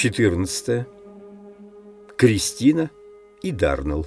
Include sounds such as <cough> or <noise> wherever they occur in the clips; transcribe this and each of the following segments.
14. Кристина и Дарнелл.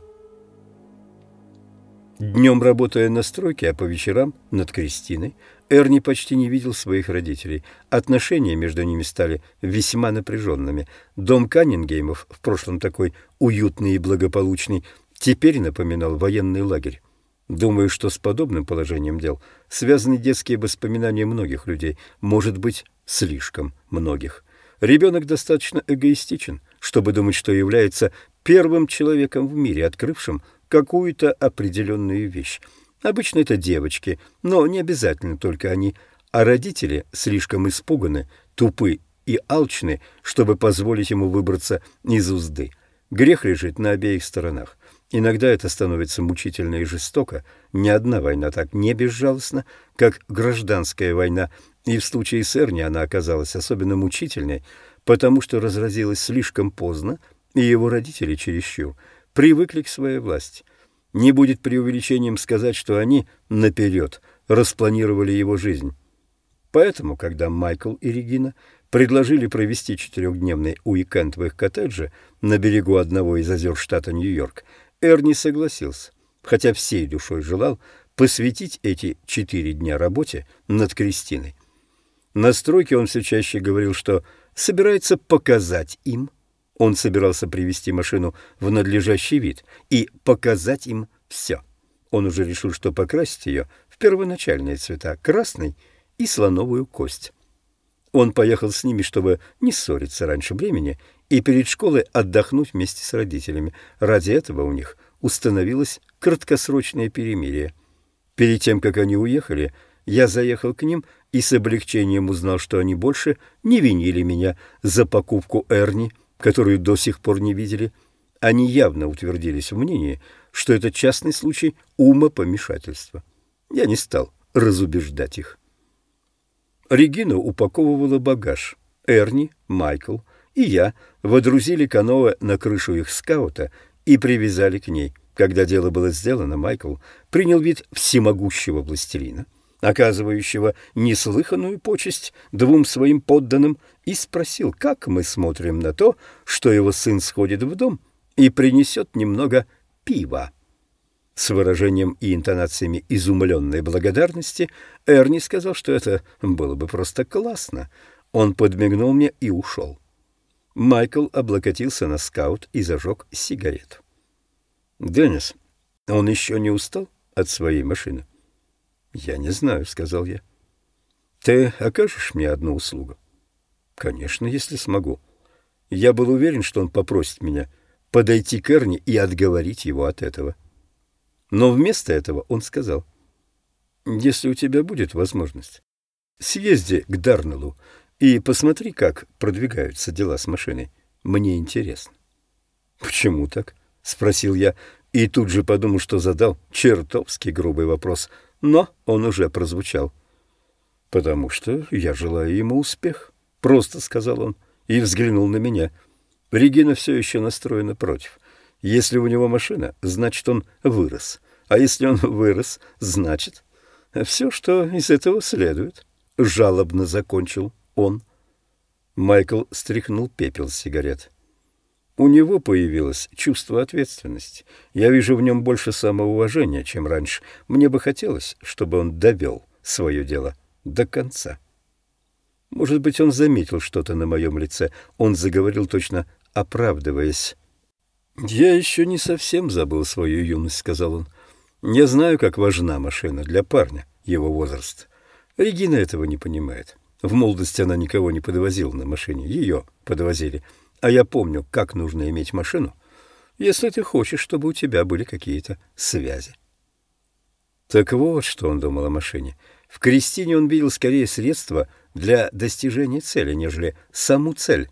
Днем работая на стройке, а по вечерам над Кристиной, Эрни почти не видел своих родителей. Отношения между ними стали весьма напряженными. Дом Каннингеймов, в прошлом такой уютный и благополучный, теперь напоминал военный лагерь. Думаю, что с подобным положением дел связаны детские воспоминания многих людей, может быть, слишком многих. Ребенок достаточно эгоистичен, чтобы думать, что является первым человеком в мире, открывшим какую-то определенную вещь. Обычно это девочки, но не обязательно только они, а родители слишком испуганы, тупы и алчны, чтобы позволить ему выбраться из узды. Грех лежит на обеих сторонах. Иногда это становится мучительно и жестоко. Ни одна война так не безжалостна, как гражданская война, и в случае с Эрни она оказалась особенно мучительной, потому что разразилась слишком поздно, и его родители чересчур привыкли к своей власти. Не будет преувеличением сказать, что они наперед распланировали его жизнь. Поэтому, когда Майкл и Регина предложили провести четырехдневный уикенд в их коттедже на берегу одного из озер штата Нью-Йорк, Эрни согласился, хотя всей душой желал посвятить эти четыре дня работе над Кристиной. На стройке он все чаще говорил, что собирается показать им. Он собирался привести машину в надлежащий вид и показать им все. Он уже решил, что покрасить ее в первоначальные цвета — красный и слоновую кость. Он поехал с ними, чтобы не ссориться раньше времени и перед школой отдохнуть вместе с родителями. Ради этого у них установилось краткосрочное перемирие. Перед тем, как они уехали, я заехал к ним и с облегчением узнал, что они больше не винили меня за покупку Эрни, которую до сих пор не видели. Они явно утвердились в мнении, что это частный случай умопомешательства. Я не стал разубеждать их. Регина упаковывала багаж. Эрни, Майкл — и я водрузили каноэ на крышу их скаута и привязали к ней. Когда дело было сделано, Майкл принял вид всемогущего властелина, оказывающего неслыханную почесть двум своим подданным, и спросил, как мы смотрим на то, что его сын сходит в дом и принесет немного пива. С выражением и интонациями изумленной благодарности Эрни сказал, что это было бы просто классно. Он подмигнул мне и ушел. Майкл облокотился на скаут и зажег сигарету. «Деннис, он еще не устал от своей машины?» «Я не знаю», — сказал я. «Ты окажешь мне одну услугу?» «Конечно, если смогу. Я был уверен, что он попросит меня подойти к Эрни и отговорить его от этого. Но вместо этого он сказал, «Если у тебя будет возможность, съезди к Дарнеллу и посмотри, как продвигаются дела с машиной. Мне интересно. Почему так? спросил я и тут же подумал, что задал чертовски грубый вопрос, но он уже прозвучал. Потому что я желаю ему успех, просто сказал он и взглянул на меня. Регина все еще настроена против. Если у него машина, значит, он вырос. А если он <laughs> вырос, значит, все, что из этого следует, жалобно закончил он. Майкл стряхнул пепел с сигарет. У него появилось чувство ответственности. Я вижу в нем больше самоуважения, чем раньше. Мне бы хотелось, чтобы он довел свое дело до конца. Может быть, он заметил что-то на моем лице. Он заговорил точно оправдываясь. «Я еще не совсем забыл свою юность», — сказал он. «Я знаю, как важна машина для парня его возраста. Регина этого не понимает. В молодости она никого не подвозила на машине, ее подвозили. А я помню, как нужно иметь машину, если ты хочешь, чтобы у тебя были какие-то связи. Так вот, что он думал о машине. В Кристине он видел скорее средства для достижения цели, нежели саму цель.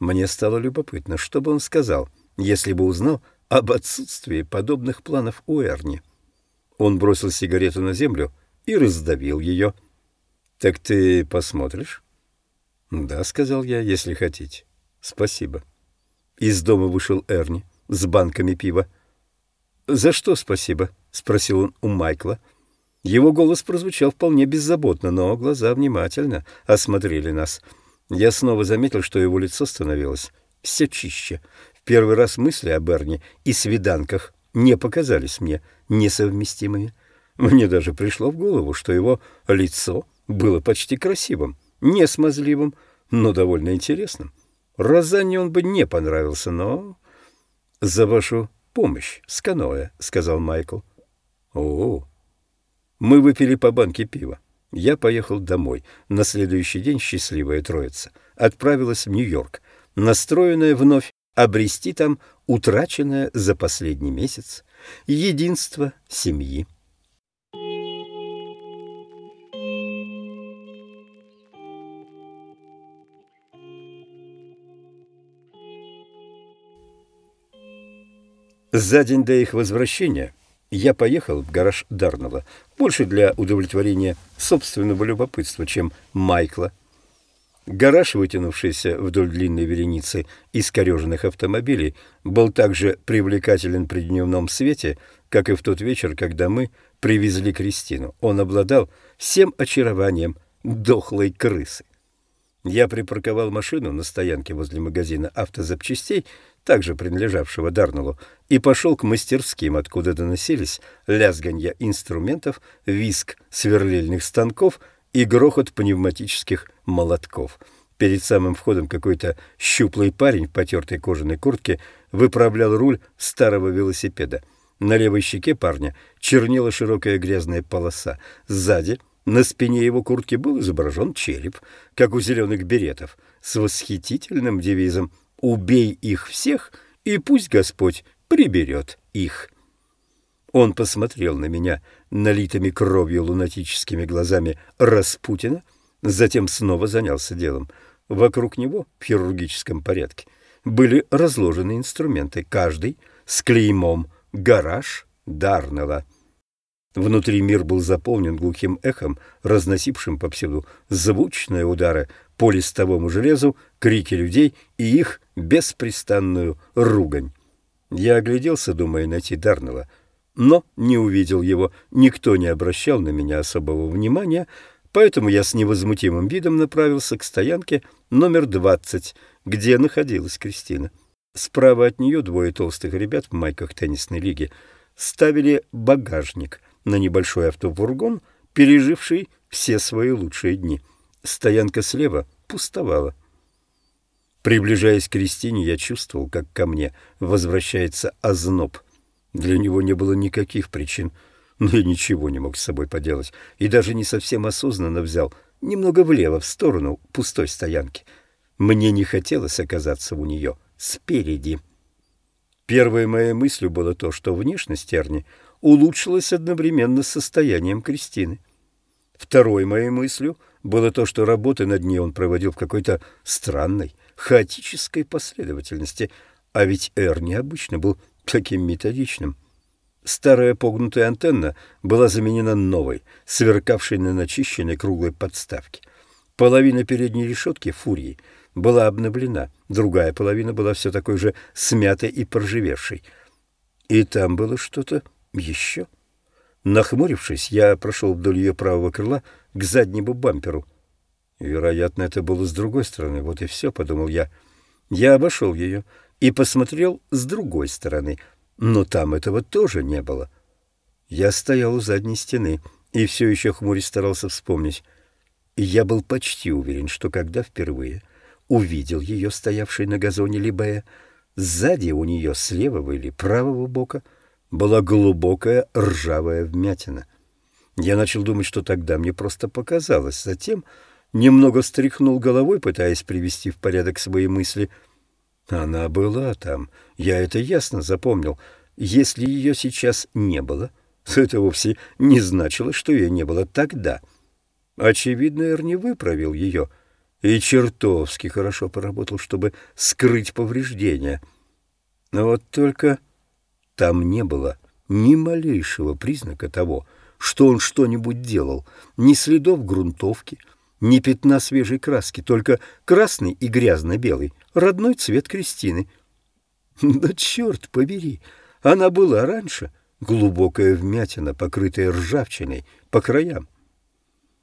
Мне стало любопытно, что бы он сказал, если бы узнал об отсутствии подобных планов у Эрни. Он бросил сигарету на землю и раздавил ее. «Так ты посмотришь?» «Да», — сказал я, — «если хотите». «Спасибо». Из дома вышел Эрни с банками пива. «За что спасибо?» — спросил он у Майкла. Его голос прозвучал вполне беззаботно, но глаза внимательно осмотрели нас. Я снова заметил, что его лицо становилось все чище. В первый раз мысли о Берни и свиданках не показались мне несовместимыми. Мне даже пришло в голову, что его лицо было почти красивым, не смазливым, но довольно интересным. Розанне он бы не понравился, но... — За вашу помощь с каноэ, — сказал Майкл. — О, Мы выпили по банке пива. Я поехал домой. На следующий день счастливая троица отправилась в Нью-Йорк, настроенная вновь обрести там утраченное за последний месяц единство семьи. За день до их возвращения я поехал в гараж Дарнелла, больше для удовлетворения собственного любопытства, чем Майкла. Гараж, вытянувшийся вдоль длинной вереницы искореженных автомобилей, был так же привлекателен при дневном свете, как и в тот вечер, когда мы привезли Кристину. Он обладал всем очарованием дохлой крысы. Я припарковал машину на стоянке возле магазина автозапчастей, также принадлежавшего Дарнеллу, и пошел к мастерским, откуда доносились лязганья инструментов, виск сверлильных станков и грохот пневматических молотков. Перед самым входом какой-то щуплый парень в потертой кожаной куртке выправлял руль старого велосипеда. На левой щеке парня чернела широкая грязная полоса. Сзади — на спине его куртки был изображен череп, как у зеленых беретов, с восхитительным девизом «Убей их всех, и пусть Господь приберет их». Он посмотрел на меня налитыми кровью лунатическими глазами Распутина, затем снова занялся делом. Вокруг него в хирургическом порядке были разложены инструменты, каждый с клеймом «Гараж Дарнелла». Внутри мир был заполнен глухим эхом, разносившим повсюду звучные удары по листовому железу, крики людей и их беспрестанную ругань. Я огляделся, думая найти Дарнелла, но не увидел его, никто не обращал на меня особого внимания, поэтому я с невозмутимым видом направился к стоянке номер 20, где находилась Кристина. Справа от нее двое толстых ребят в майках теннисной лиги ставили багажник — на небольшой автофургон, переживший все свои лучшие дни. Стоянка слева пустовала. Приближаясь к Кристине, я чувствовал, как ко мне возвращается озноб. Для него не было никаких причин, но я ничего не мог с собой поделать и даже не совсем осознанно взял немного влево, в сторону пустой стоянки. Мне не хотелось оказаться у нее спереди. Первой моей мыслью было то, что внешность Эрни улучшилось одновременно с состоянием Кристины. Второй моей мыслью было то, что работы над ней он проводил в какой-то странной, хаотической последовательности, а ведь Эр необычно был таким методичным. Старая погнутая антенна была заменена новой, сверкавшей на начищенной круглой подставке. Половина передней решетки фурии была обновлена, другая половина была все такой же смятой и поржевевшей. И там было что-то еще? Нахмурившись, я прошел вдоль ее правого крыла к заднему бамперу. Вероятно, это было с другой стороны. Вот и все, — подумал я. Я обошел ее и посмотрел с другой стороны, но там этого тоже не было. Я стоял у задней стены и все еще хмурясь старался вспомнить. И я был почти уверен, что когда впервые увидел ее, стоявшей на газоне Либея, сзади у нее с левого или правого бока — была глубокая ржавая вмятина. Я начал думать, что тогда мне просто показалось. Затем немного встряхнул головой, пытаясь привести в порядок свои мысли. Она была там, я это ясно запомнил. Если ее сейчас не было, то <laughs> это вовсе не значило, что ее не было тогда. Очевидно, Эр выправил ее и чертовски хорошо поработал, чтобы скрыть повреждения. Но вот только там не было ни малейшего признака того, что он что-нибудь делал, ни следов грунтовки, ни пятна свежей краски, только красный и грязно-белый, родной цвет Кристины. Да черт побери, она была раньше, глубокая вмятина, покрытая ржавчиной по краям.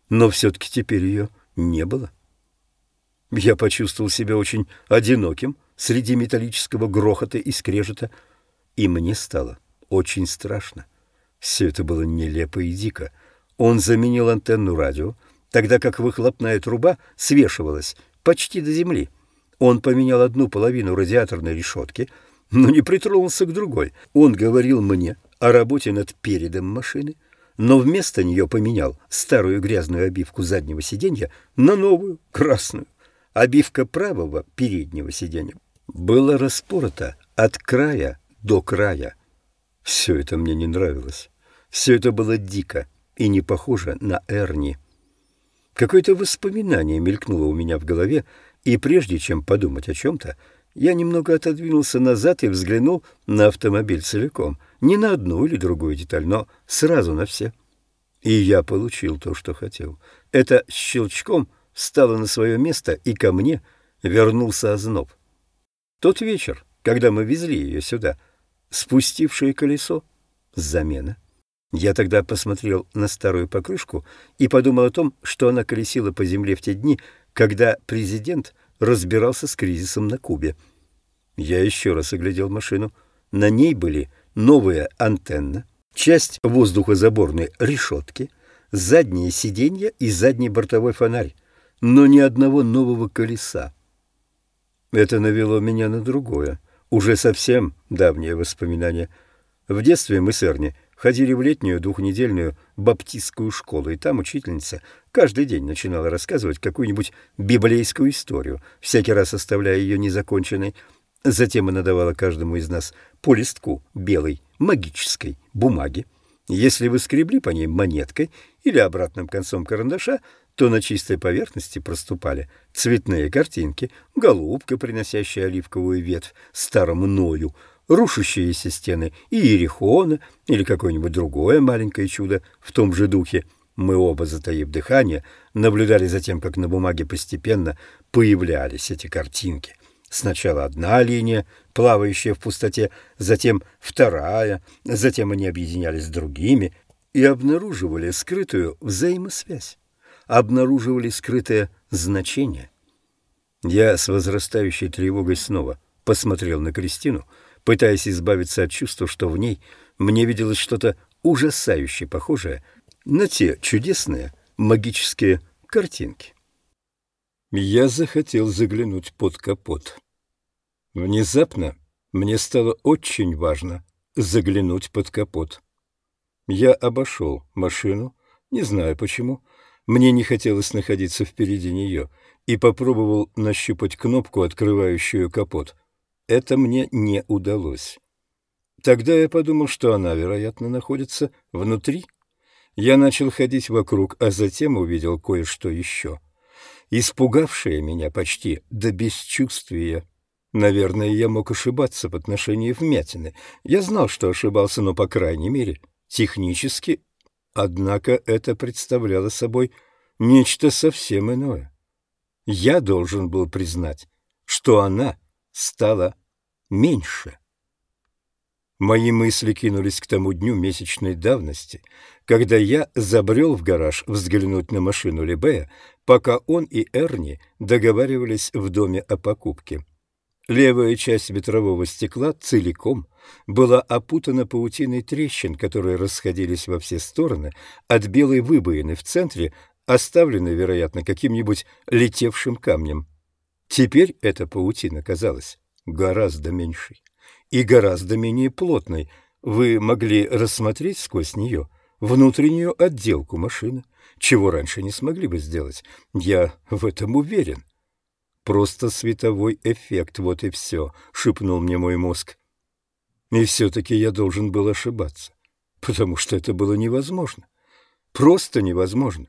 Но все-таки теперь ее не было. Я почувствовал себя очень одиноким среди металлического грохота и скрежета, и мне стало очень страшно. Все это было нелепо и дико. Он заменил антенну радио, тогда как выхлопная труба свешивалась почти до земли. Он поменял одну половину радиаторной решетки, но не притронулся к другой. Он говорил мне о работе над передом машины, но вместо нее поменял старую грязную обивку заднего сиденья на новую, красную. Обивка правого переднего сиденья была распорота от края до края. Все это мне не нравилось. Все это было дико и не похоже на Эрни. Какое-то воспоминание мелькнуло у меня в голове, и прежде чем подумать о чем-то, я немного отодвинулся назад и взглянул на автомобиль целиком. Не на одну или другую деталь, но сразу на все. И я получил то, что хотел. Это щелчком встало на свое место, и ко мне вернулся озноб. Тот вечер, когда мы везли ее сюда, спустившее колесо — замена. Я тогда посмотрел на старую покрышку и подумал о том, что она колесила по земле в те дни, когда президент разбирался с кризисом на Кубе. Я еще раз оглядел машину. На ней были новая антенна, часть воздухозаборной решетки, задние сиденья и задний бортовой фонарь, но ни одного нового колеса. Это навело меня на другое, уже совсем давнее воспоминание. В детстве мы с Эрни ходили в летнюю двухнедельную баптистскую школу, и там учительница каждый день начинала рассказывать какую-нибудь библейскую историю, всякий раз оставляя ее незаконченной. Затем она давала каждому из нас по листку белой магической бумаги. Если вы скребли по ней монеткой или обратным концом карандаша, то на чистой поверхности проступали цветные картинки, голубка, приносящая оливковую ветвь старому Ною, рушащиеся стены Иерихона или какое-нибудь другое маленькое чудо в том же духе. Мы оба, затаив дыхание, наблюдали за тем, как на бумаге постепенно появлялись эти картинки. Сначала одна линия, плавающая в пустоте, затем вторая, затем они объединялись с другими и обнаруживали скрытую взаимосвязь, обнаруживали скрытое значение. Я с возрастающей тревогой снова посмотрел на Кристину — пытаясь избавиться от чувства, что в ней мне виделось что-то ужасающе похожее на те чудесные магические картинки. Я захотел заглянуть под капот. Внезапно мне стало очень важно заглянуть под капот. Я обошел машину, не знаю почему, мне не хотелось находиться впереди нее, и попробовал нащупать кнопку, открывающую капот это мне не удалось. Тогда я подумал, что она, вероятно, находится внутри. Я начал ходить вокруг, а затем увидел кое-что еще, испугавшее меня почти до бесчувствия. Наверное, я мог ошибаться в отношении вмятины. Я знал, что ошибался, но, по крайней мере, технически. Однако это представляло собой нечто совсем иное. Я должен был признать, что она стала меньше. Мои мысли кинулись к тому дню месячной давности, когда я забрел в гараж взглянуть на машину Лебея, пока он и Эрни договаривались в доме о покупке. Левая часть ветрового стекла целиком была опутана паутиной трещин, которые расходились во все стороны от белой выбоины в центре, оставленной, вероятно, каким-нибудь летевшим камнем. Теперь эта паутина казалась гораздо меньшей и гораздо менее плотной. Вы могли рассмотреть сквозь нее внутреннюю отделку машины, чего раньше не смогли бы сделать. Я в этом уверен. Просто световой эффект, вот и все, — шепнул мне мой мозг. И все-таки я должен был ошибаться, потому что это было невозможно. Просто невозможно.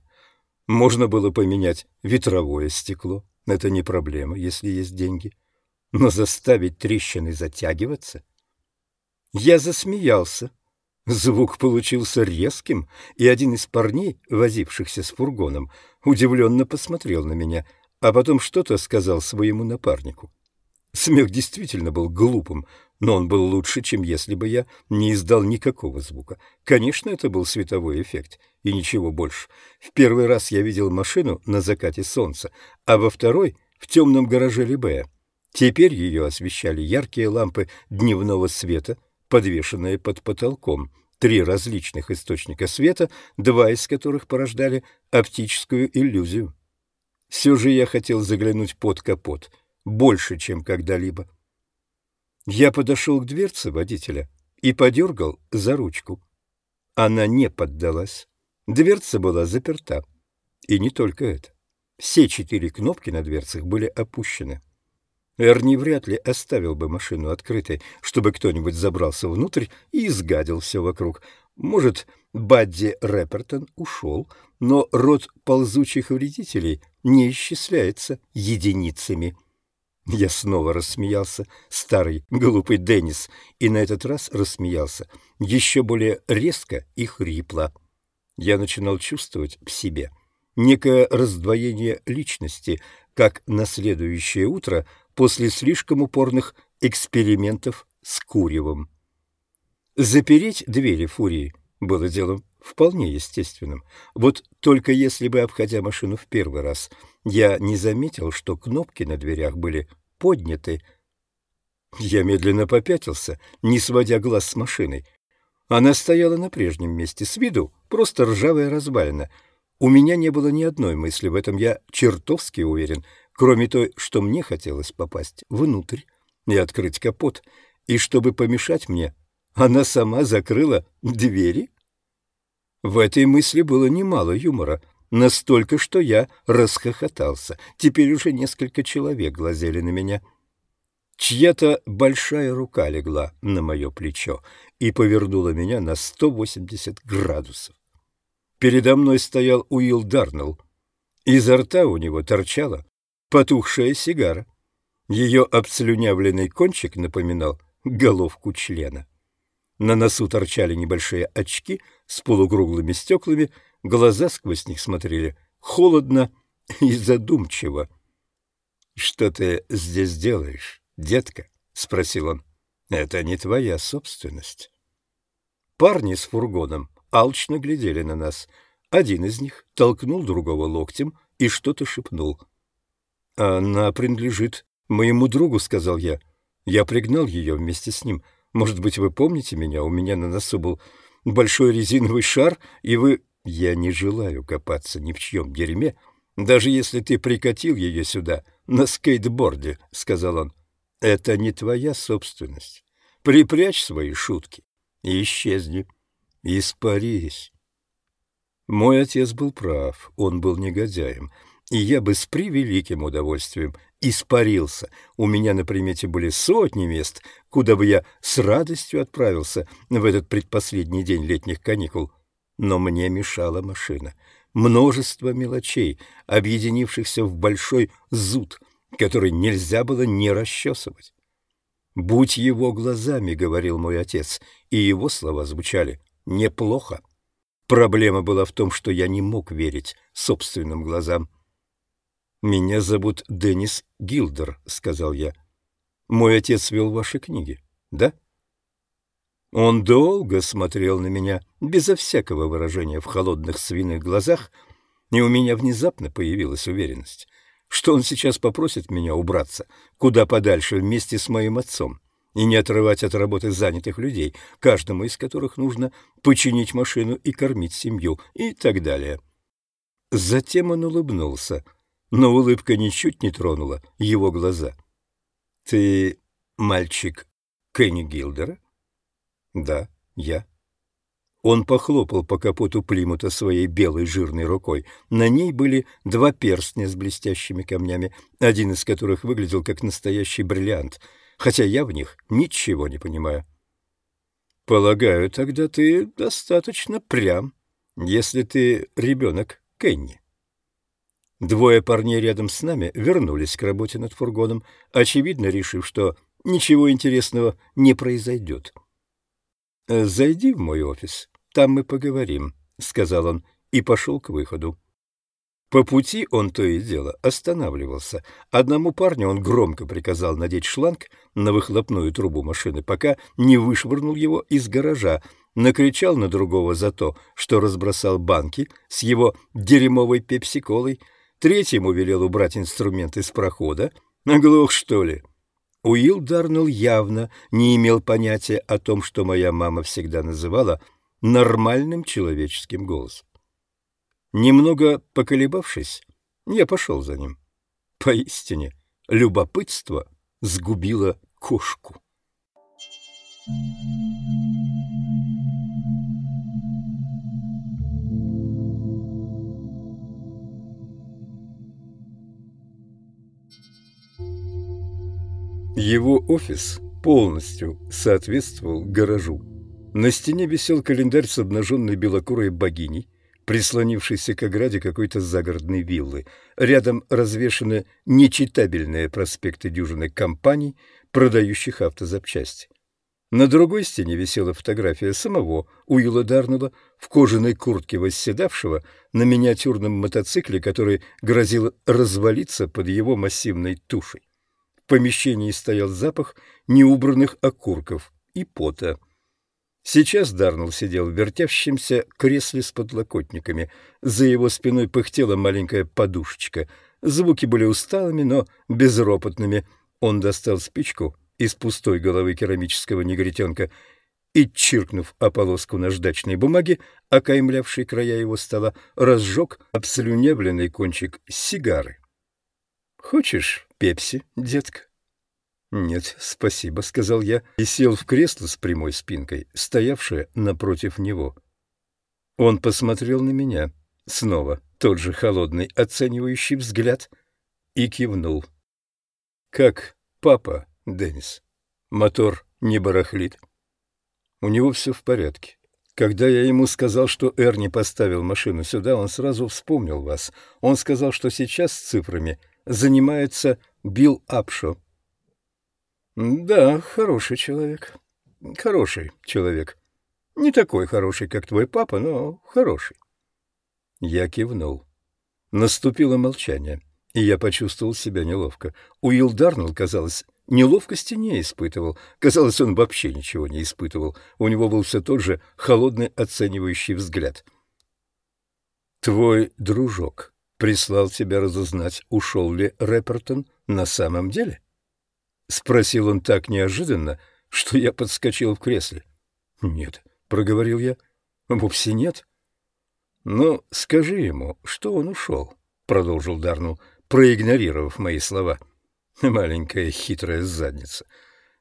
Можно было поменять ветровое стекло. Это не проблема, если есть деньги но заставить трещины затягиваться? Я засмеялся. Звук получился резким, и один из парней, возившихся с фургоном, удивленно посмотрел на меня, а потом что-то сказал своему напарнику. Смех действительно был глупым, но он был лучше, чем если бы я не издал никакого звука. Конечно, это был световой эффект, и ничего больше. В первый раз я видел машину на закате солнца, а во второй — в темном гараже Либея. Теперь ее освещали яркие лампы дневного света, подвешенные под потолком, три различных источника света, два из которых порождали оптическую иллюзию. Все же я хотел заглянуть под капот, больше, чем когда-либо. Я подошел к дверце водителя и подергал за ручку. Она не поддалась. Дверца была заперта. И не только это. Все четыре кнопки на дверцах были опущены. Эрни вряд ли оставил бы машину открытой, чтобы кто-нибудь забрался внутрь и изгадил все вокруг. Может, Бадди Рэпертон ушел, но род ползучих вредителей не исчисляется единицами. Я снова рассмеялся, старый глупый Деннис, и на этот раз рассмеялся еще более резко и хрипло. Я начинал чувствовать в себе некое раздвоение личности, как на следующее утро после слишком упорных экспериментов с куревом. Запереть двери фурии было делом вполне естественным. Вот только если бы, обходя машину в первый раз, я не заметил, что кнопки на дверях были подняты, я медленно попятился, не сводя глаз с машиной. Она стояла на прежнем месте, с виду просто ржавая развалина. У меня не было ни одной мысли, в этом я чертовски уверен, кроме той, что мне хотелось попасть внутрь и открыть капот, и чтобы помешать мне, она сама закрыла двери. В этой мысли было немало юмора, настолько, что я расхохотался. Теперь уже несколько человек глазели на меня. Чья-то большая рука легла на мое плечо и повернула меня на 180 градусов. Передо мной стоял Уилл Дарнелл. Изо рта у него торчала потухшая сигара. Ее обслюнявленный кончик напоминал головку члена. На носу торчали небольшие очки с полукруглыми стеклами, глаза сквозь них смотрели холодно и задумчиво. — Что ты здесь делаешь, детка? — спросил он. — Это не твоя собственность. Парни с фургоном алчно глядели на нас. Один из них толкнул другого локтем и что-то шепнул. — Она принадлежит моему другу, — сказал я. Я пригнал ее вместе с ним. Может быть, вы помните меня? У меня на носу был большой резиновый шар, и вы... Я не желаю копаться ни в чьем дерьме, даже если ты прикатил ее сюда на скейтборде, — сказал он. Это не твоя собственность. Припрячь свои шутки и исчезни. Испарись. Мой отец был прав, он был негодяем, и я бы с превеликим удовольствием испарился. У меня на примете были сотни мест, куда бы я с радостью отправился в этот предпоследний день летних каникул. Но мне мешала машина. Множество мелочей, объединившихся в большой зуд, который нельзя было не расчесывать. «Будь его глазами», — говорил мой отец, и его слова звучали неплохо. Проблема была в том, что я не мог верить собственным глазам. «Меня зовут Деннис Гилдер», — сказал я. «Мой отец вел ваши книги, да?» Он долго смотрел на меня, безо всякого выражения в холодных свиных глазах, и у меня внезапно появилась уверенность, что он сейчас попросит меня убраться куда подальше вместе с моим отцом и не отрывать от работы занятых людей, каждому из которых нужно починить машину и кормить семью и так далее. Затем он улыбнулся — но улыбка ничуть не тронула его глаза. — Ты мальчик Кенни Гилдера? — Да, я. Он похлопал по капоту Плимута своей белой жирной рукой. На ней были два перстня с блестящими камнями, один из которых выглядел как настоящий бриллиант, хотя я в них ничего не понимаю. — Полагаю, тогда ты достаточно прям, если ты ребенок Кенни. Двое парней рядом с нами вернулись к работе над фургоном, очевидно решив, что ничего интересного не произойдет. «Зайди в мой офис, там мы поговорим», — сказал он и пошел к выходу. По пути он то и дело останавливался. Одному парню он громко приказал надеть шланг на выхлопную трубу машины, пока не вышвырнул его из гаража, накричал на другого за то, что разбросал банки с его дерьмовой пепси-колой, Третьему велел убрать инструмент из прохода. Оглох, что ли? Уилл Дарнелл явно не имел понятия о том, что моя мама всегда называла нормальным человеческим голосом. Немного поколебавшись, я пошел за ним. Поистине, любопытство сгубило кошку. Его офис полностью соответствовал гаражу. На стене висел календарь с обнаженной белокурой богиней, прислонившейся к ограде какой-то загородной виллы. Рядом развешаны нечитабельные проспекты дюжины компаний, продающих автозапчасти. На другой стене висела фотография самого Уилла Дарнелла в кожаной куртке восседавшего на миниатюрном мотоцикле, который грозил развалиться под его массивной тушей. В помещении стоял запах неубранных окурков и пота. Сейчас Дарнелл сидел в вертящемся кресле с подлокотниками. За его спиной пыхтела маленькая подушечка. Звуки были усталыми, но безропотными. Он достал спичку из пустой головы керамического негритенка и, чиркнув о полоску наждачной бумаги, окаймлявшей края его стола, разжег обслюнявленный кончик сигары. «Хочешь пепси, детка?» «Нет, спасибо», — сказал я и сел в кресло с прямой спинкой, стоявшее напротив него. Он посмотрел на меня, снова тот же холодный оценивающий взгляд, и кивнул. «Как папа, Деннис? Мотор не барахлит?» «У него все в порядке. Когда я ему сказал, что Эрни поставил машину сюда, он сразу вспомнил вас. Он сказал, что сейчас с цифрами занимается Билл Апшо. Да, хороший человек. Хороший человек. Не такой хороший, как твой папа, но хороший. Я кивнул. Наступило молчание, и я почувствовал себя неловко. Уилл Дарнелл, казалось, неловкости не испытывал. Казалось, он вообще ничего не испытывал. У него был все тот же холодный оценивающий взгляд. «Твой дружок прислал тебя разузнать, ушел ли Рэпертон на самом деле?» — спросил он так неожиданно, что я подскочил в кресле. «Нет», — проговорил я, — «вовсе нет». «Ну, скажи ему, что он ушел», — продолжил Дарнул, проигнорировав мои слова. «Маленькая хитрая задница.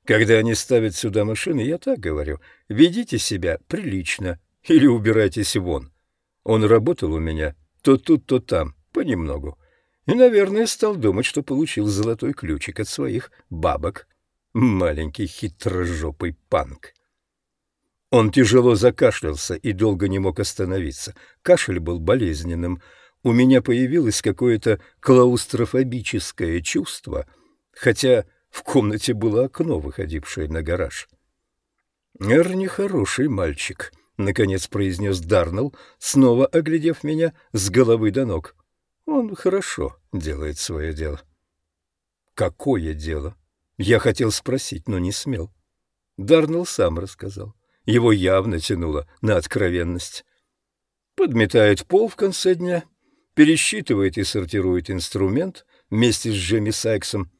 Когда они ставят сюда машины, я так говорю, ведите себя прилично или убирайтесь вон. Он работал у меня то тут, то там, понемногу и, наверное, стал думать, что получил золотой ключик от своих бабок. Маленький хитрожопый панк. Он тяжело закашлялся и долго не мог остановиться. Кашель был болезненным. У меня появилось какое-то клаустрофобическое чувство, хотя в комнате было окно, выходившее на гараж. «Эрни хороший мальчик», — наконец произнес Дарнелл, снова оглядев меня с головы до ног. Он хорошо делает свое дело. Какое дело? Я хотел спросить, но не смел. Дарнелл сам рассказал. Его явно тянуло на откровенность. Подметает пол в конце дня, пересчитывает и сортирует инструмент вместе с Джемми Сайксом.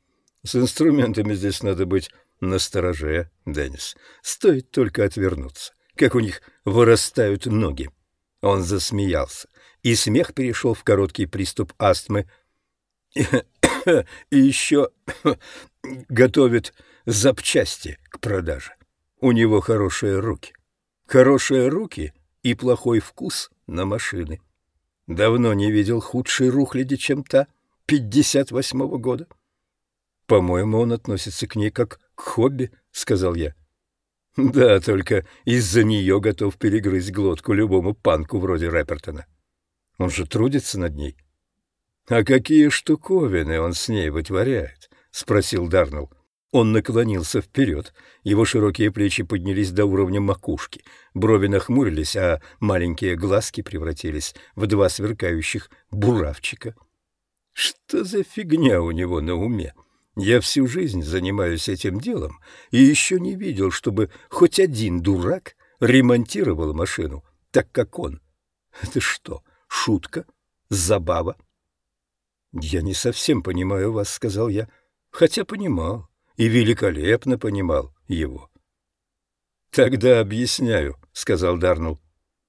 С инструментами здесь надо быть настороже, Деннис. Стоит только отвернуться, как у них вырастают ноги. Он засмеялся и смех перешел в короткий приступ астмы. <coughs> И еще <coughs> готовит запчасти к продаже. У него хорошие руки. Хорошие руки и плохой вкус на машины. Давно не видел худшей рухляди, чем та, 58-го года. По-моему, он относится к ней как к хобби, — сказал я. Да, только из-за нее готов перегрызть глотку любому панку вроде Рэпертона. Он же трудится над ней. — А какие штуковины он с ней вытворяет? — спросил Дарнелл. Он наклонился вперед, его широкие плечи поднялись до уровня макушки, брови нахмурились, а маленькие глазки превратились в два сверкающих буравчика. Что за фигня у него на уме? Я всю жизнь занимаюсь этим делом и еще не видел, чтобы хоть один дурак ремонтировал машину так, как он. Это что, Шутка? Забава? — Я не совсем понимаю вас, — сказал я, хотя понимал. и великолепно понимал его. «Тогда объясняю», — сказал Дарнелл.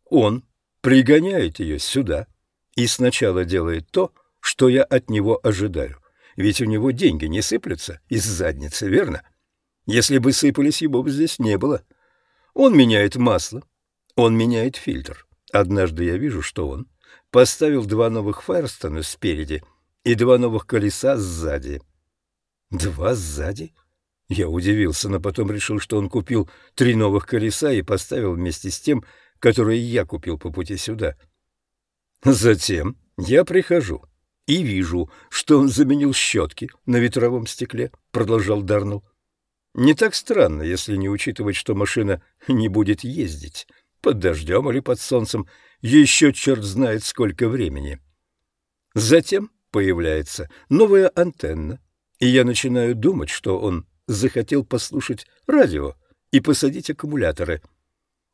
«Он пригоняет ее сюда и сначала делает то, что я от него ожидаю. Ведь у него деньги не сыплются из задницы, верно? Если бы сыпались, его бы здесь не было. Он меняет масло, он меняет фильтр. Однажды я вижу, что он поставил два новых Файрстона спереди и два новых колеса сзади. Два сзади? Я удивился, но потом решил, что он купил три новых колеса и поставил вместе с тем, которые я купил по пути сюда. Затем я прихожу и вижу, что он заменил щетки на ветровом стекле, продолжал Дарнелл. Не так странно, если не учитывать, что машина не будет ездить под дождем или под солнцем еще черт знает сколько времени. Затем появляется новая антенна, и я начинаю думать, что он захотел послушать радио и посадить аккумуляторы.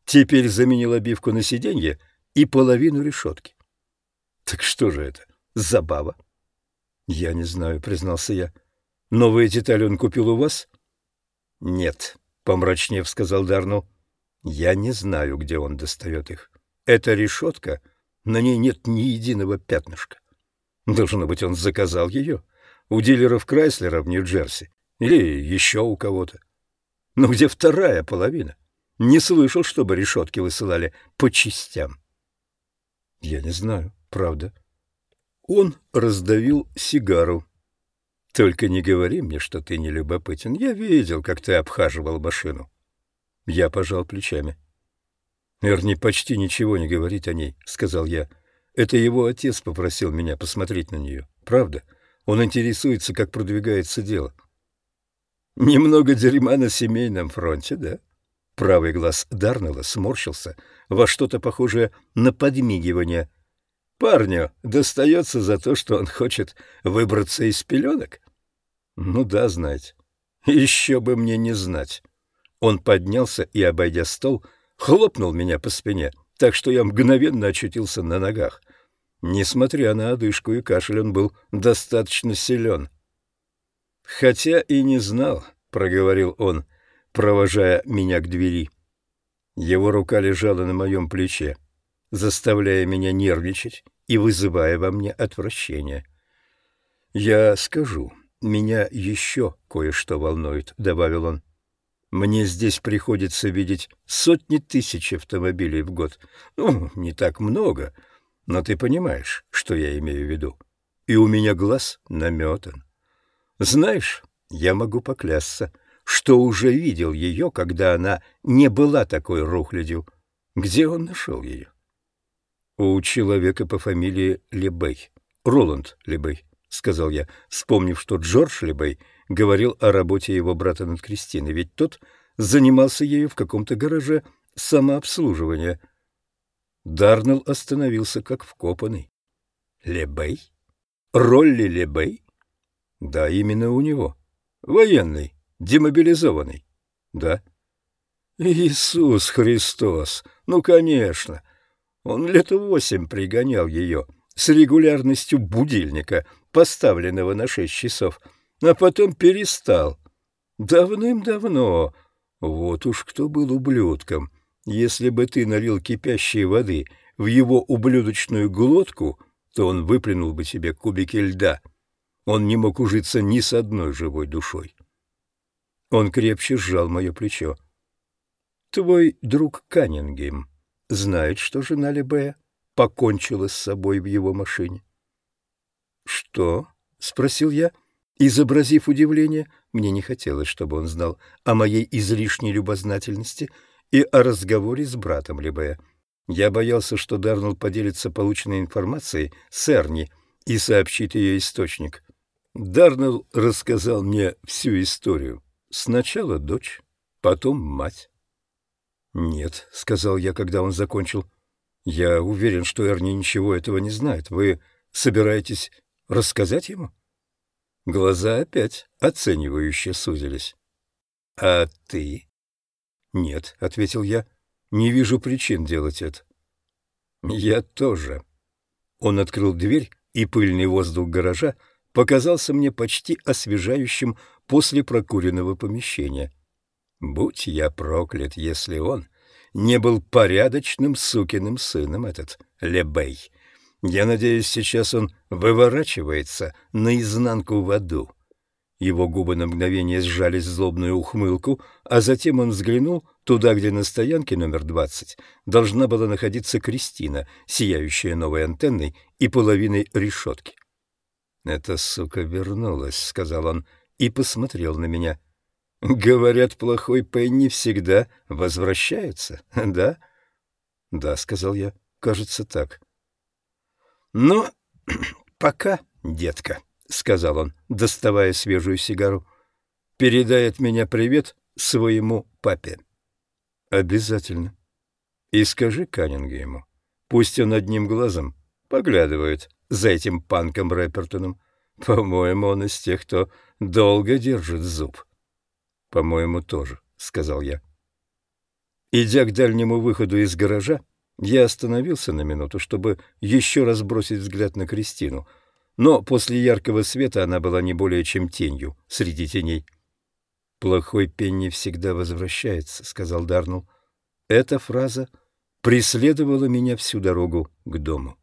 Теперь заменил обивку на сиденье и половину решетки. Так что же это? Забава? Я не знаю, признался я. Новые детали он купил у вас? Нет, помрачнев сказал Дарну. Я не знаю, где он достает их. Эта решетка, на ней нет ни единого пятнышка. Должно быть, он заказал ее у дилеров Крайслера в Нью-Джерси или еще у кого-то. Но где вторая половина? Не слышал, чтобы решетки высылали по частям. Я не знаю, правда. Он раздавил сигару. Только не говори мне, что ты не любопытен. Я видел, как ты обхаживал машину. Я пожал плечами. Эрни почти ничего не говорит о ней, сказал я. Это его отец попросил меня посмотреть на нее. Правда? Он интересуется, как продвигается дело. Немного дерьма на семейном фронте, да? Правый глаз Дарнелла сморщился во что-то похожее на подмигивание. Парню достается за то, что он хочет выбраться из пеленок? Ну да, знать. Еще бы мне не знать. Он поднялся и, обойдя стол, хлопнул меня по спине, так что я мгновенно очутился на ногах. Несмотря на одышку и кашель, он был достаточно силен. «Хотя и не знал», — проговорил он, провожая меня к двери. Его рука лежала на моем плече, заставляя меня нервничать и вызывая во мне отвращение. «Я скажу, меня еще кое-что волнует», — добавил он. «Мне здесь приходится видеть сотни тысяч автомобилей в год. Ну, не так много, но ты понимаешь, что я имею в виду. И у меня глаз наметан. Знаешь, я могу поклясться, что уже видел ее, когда она не была такой рухлядью. Где он нашел ее? У человека по фамилии Лебей. Роланд Лебей, — сказал я, вспомнив, что Джордж Лебей говорил о работе его брата над Кристиной, ведь тот занимался ею в каком-то гараже самообслуживания. Дарнелл остановился как вкопанный. Лебей? Ролли Лебей? Да, именно у него. Военный, демобилизованный. Да. Иисус Христос! Ну, конечно. Он лет восемь пригонял ее с регулярностью будильника, поставленного на шесть часов, а потом перестал. Давным-давно. Вот уж кто был ублюдком. Если бы ты налил кипящей воды в его ублюдочную глотку, то он выплюнул бы себе кубики льда — он не мог ужиться ни с одной живой душой. Он крепче сжал мое плечо. «Твой друг Каннингем знает, что жена Лебея покончила с собой в его машине». «Что?» — спросил я, изобразив удивление. Мне не хотелось, чтобы он знал о моей излишней любознательности и о разговоре с братом Лебея. Я боялся, что Дарнелл поделится полученной информацией с Эрни и сообщит ее источник. Дарнелл рассказал мне всю историю. Сначала дочь, потом мать. «Нет», — сказал я, когда он закончил. «Я уверен, что Эрни ничего этого не знает. Вы собираетесь рассказать ему?» Глаза опять оценивающе сузились. «А ты?» «Нет», — ответил я, — «не вижу причин делать это». «Я тоже». Он открыл дверь, и пыльный воздух гаража показался мне почти освежающим после прокуренного помещения. Будь я проклят, если он не был порядочным сукиным сыном, этот Лебей. Я надеюсь, сейчас он выворачивается наизнанку в аду. Его губы на мгновение сжались в злобную ухмылку, а затем он взглянул туда, где на стоянке номер двадцать должна была находиться Кристина, сияющая новой антенной и половиной решетки. «Эта сука вернулась», — сказал он и посмотрел на меня. «Говорят, плохой Пенни всегда возвращается, да?» «Да», — сказал я, — «кажется так». «Ну, <clears throat> пока, детка». — сказал он, доставая свежую сигару. — Передай от меня привет своему папе. — Обязательно. И скажи Каннингему, пусть он одним глазом поглядывает за этим панком Рэпертоном. По-моему, он из тех, кто долго держит зуб. — По-моему, тоже, — сказал я. Идя к дальнему выходу из гаража, я остановился на минуту, чтобы еще раз бросить взгляд на Кристину — но после яркого света она была не более чем тенью среди теней. «Плохой Пенни всегда возвращается», — сказал Дарнул. Эта фраза преследовала меня всю дорогу к дому.